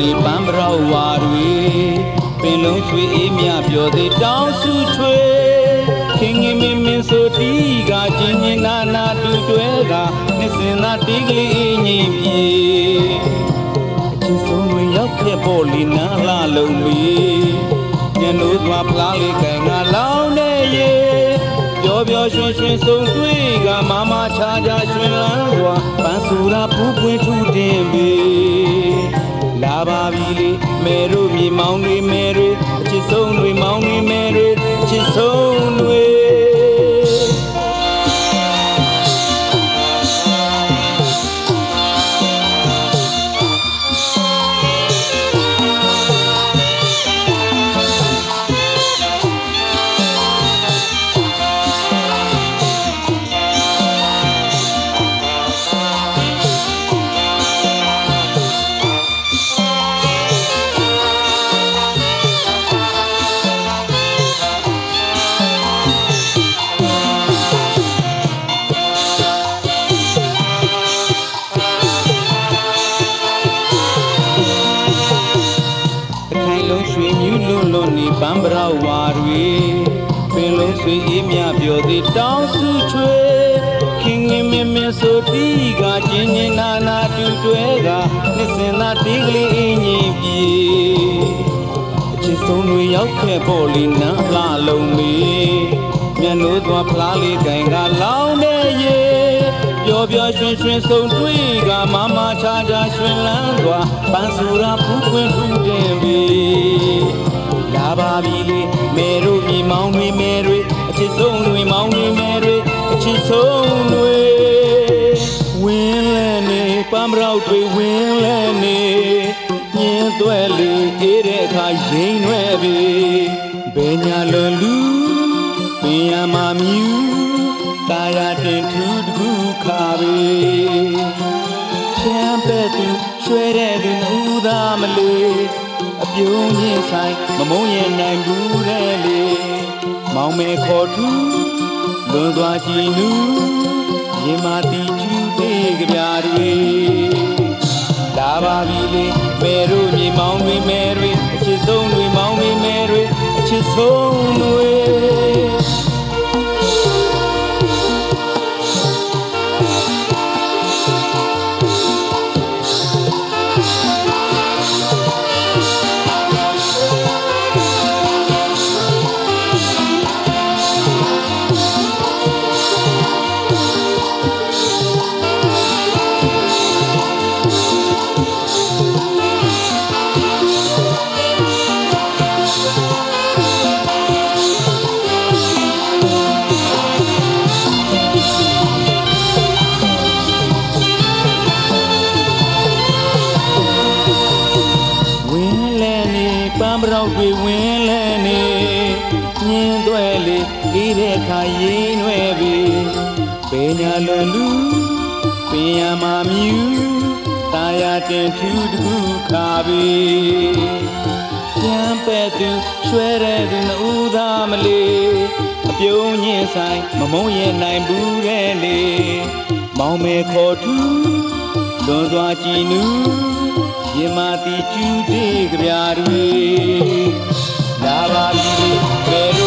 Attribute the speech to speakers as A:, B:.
A: နေပန်းပရောက်ဝါတွေပင်လုံးဆွေအေးမြပြောသေးတောင်းစုချွေခင်ငင်မင်းမင်းဆိုတီးကချင်းချင်းနာနာတူတွဲကနှစ်စင်သာတီးကလေးအင်းကြီးပြေအချင်းဆုံးဝင်ရောက်ခဲ့ပေါ်လီနာလာလုံးမီညနိုးသွားဖလားလေးကင်ငါလောင်းနေရေ ပျော်ပျော်ရွှင်ရွှင်ဆုံးတွေ့ကမမချာချာရွှင်လန်းစွာပန်းစူရာပူပွင့်ထူတင်ပြီလာပါပြီလေမဲတို့မြေမောင်းတွေမဲတွေ ပန်းပရောက်ဝါတွေပင်လုံးဆွေအေးမြပြောသေးတောင်းစုချွေခင်ငင်မင်းမင်းဆိုတီးကချင်းချင်းနာနာတူတွဲကနှစ်စင်သာတီးကလေးအင်းကြီးပြေအချစ်ဆုံးတွေရောက်ခဲ့ပေါ်လီနန်းလှလုံးမီမျက်နှိုးသွားဖလားလေးကင်ကလောင်းနေရေပျော်ပျော်ရွှင်ရွှင်ဆုံးတွေ့ကမမချာချာရွှင်လန်းစွာပန်းစူရာဖူးပွင့်ထူတင်ပြီလာ ပါပြီလေမဲတို့မြေမောင်းတွေမဲတွေအချစ်ဆုံးတွေမောင်းတွေမဲတွေအချစ်ဆုံးတွေဝင်းလဲနေပန်းမရောက်တွေဝင်းလဲနေညင်းသွဲလေအေးတဲ့အခါရင်ရွယ်ပြီဘယ်ညာလွန်လူပင်ရမမြူတာယာတင်ထူးတခုခါပြီချမ်းပဲ့သူရွှဲတဲ့သူဦးသားမလေး အပြုံးချင်းဆိုင်မမုံရင်နိုင်ဘူးတဲ့လေမောင်မဲခေါ်သူလွန်သွားကြည်နူးရင်မာတီကျူးသေးကြပြားတွေလာပါပြီလေမဲတို့မြေမောင်တွေမဲတွေအချစ်ဆုံးတွေမောင်တွေမဲတွေအချစ်ဆုံး ပန်းပရောက်တွေဝင်းလဲနေညင်းသွဲလေဒီတဲ့ခါရင်ရွယ်ပြီပေညာလွန်လူပင်ရမမြူတာယာတင်ဖြူတခုခါပြီကျမ်းပဲ့သူရွှဲတဲ့သူနှူးသားမလေးအပြုံးညင်းဆိုင်မမုံရင်နိုင်ဘူးတဲ့လေမောင်မဲခေါ်သူလွန်သွားကြည်နူး ရင်မာတီကျူးတေးကြပြားတွေလာပါပြီလေ